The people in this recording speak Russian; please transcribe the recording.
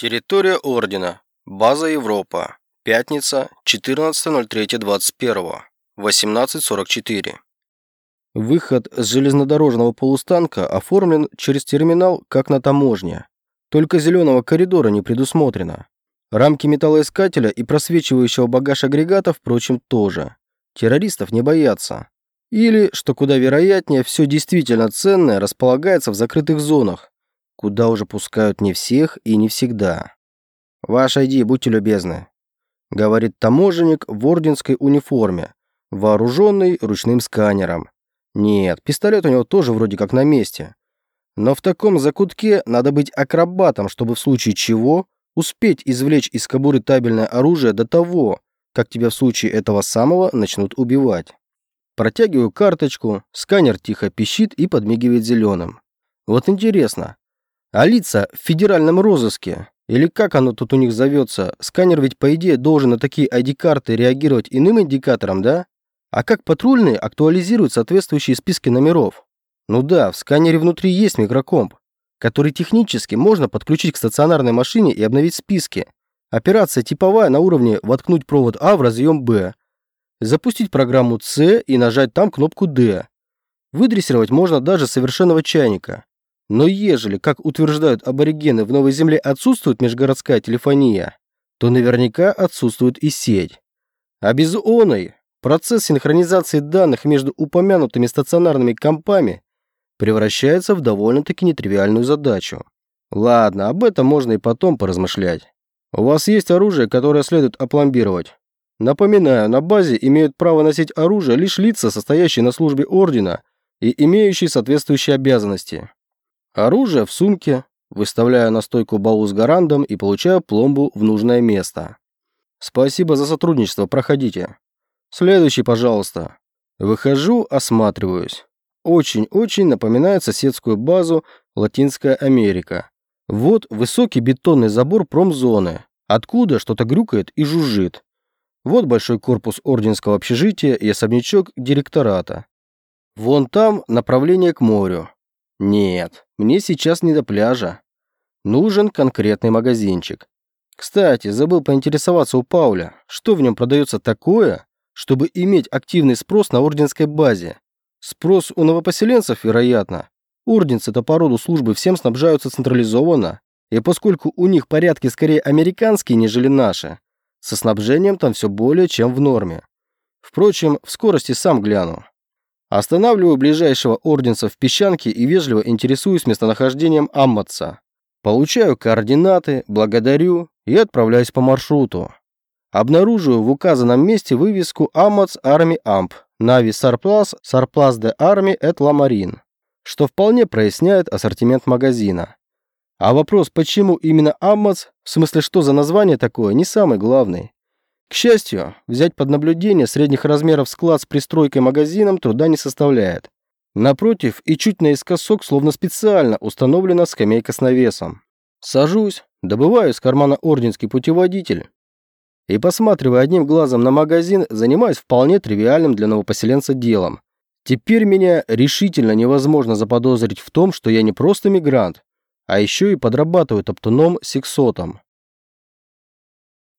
Территория Ордена. База Европа. Пятница, 14.03.21. 18.44. Выход с железнодорожного полустанка оформлен через терминал, как на таможне. Только зеленого коридора не предусмотрено. Рамки металлоискателя и просвечивающего багаж агрегата, впрочем, тоже. Террористов не боятся. Или, что куда вероятнее, все действительно ценное располагается в закрытых зонах, куда уже пускают не всех и не всегда. «Ваш ID, будьте любезны», — говорит таможенник в орденской униформе, вооруженный ручным сканером. Нет, пистолет у него тоже вроде как на месте. Но в таком закутке надо быть акробатом, чтобы в случае чего успеть извлечь из кобуры табельное оружие до того, как тебя в случае этого самого начнут убивать. Протягиваю карточку, сканер тихо пищит и подмигивает зеленым. Вот интересно, а лица в федеральном розыске, или как оно тут у них зовется, сканер ведь по идее должен на такие ID-карты реагировать иным индикатором, да? А как патрульные актуализируют соответствующие списки номеров? Ну да, в сканере внутри есть микрокомп, который технически можно подключить к стационарной машине и обновить списки. Операция типовая на уровне воткнуть провод А в разъем Б, запустить программу С и нажать там кнопку Д. Выдрессировать можно даже совершенного чайника. Но ежели, как утверждают аборигены, в Новой Земле отсутствует межгородская телефония, то наверняка отсутствует и сеть. А без оной процесс синхронизации данных между упомянутыми стационарными компами превращается в довольно-таки нетривиальную задачу. Ладно, об этом можно и потом поразмышлять. У вас есть оружие, которое следует опломбировать. Напоминаю, на базе имеют право носить оружие лишь лица, состоящие на службе ордена и имеющие соответствующие обязанности. Оружие в сумке, выставляю на стойку баул с гарандом и получаю пломбу в нужное место. Спасибо за сотрудничество, проходите. Следующий, пожалуйста. Выхожу, осматриваюсь. Очень-очень напоминает соседскую базу Латинская Америка. Вот высокий бетонный забор промзоны, откуда что-то грюкает и жужжит. Вот большой корпус орденского общежития и особнячок директората. Вон там направление к морю. Нет, мне сейчас не до пляжа. Нужен конкретный магазинчик. Кстати, забыл поинтересоваться у Пауля, что в нем продается такое, чтобы иметь активный спрос на орденской базе. Спрос у новопоселенцев, вероятно. Орденцы-то по роду службы всем снабжаются централизованно, и поскольку у них порядки скорее американские, нежели наши, со снабжением там все более чем в норме. Впрочем, в скорости сам гляну. Останавливаю ближайшего орденца в песчанке и вежливо интересуюсь местонахождением Амматса. Получаю координаты, благодарю и отправляюсь по маршруту. Обнаруживаю в указанном месте вывеску Амматс Арми Амп, Нави Сарплас, Сарплас де Арми эт Ламарин, что вполне проясняет ассортимент магазина. А вопрос, почему именно Амматс, в смысле что за название такое, не самый главный. К счастью, взять под наблюдение средних размеров склад с пристройкой магазином труда не составляет. Напротив и чуть наискосок, словно специально, установлена скамейка с навесом. Сажусь, добываю из кармана орденский путеводитель и, посматривая одним глазом на магазин, занимаюсь вполне тривиальным для новопоселенца делом. Теперь меня решительно невозможно заподозрить в том, что я не просто мигрант, а еще и подрабатываю топтуном сексотом.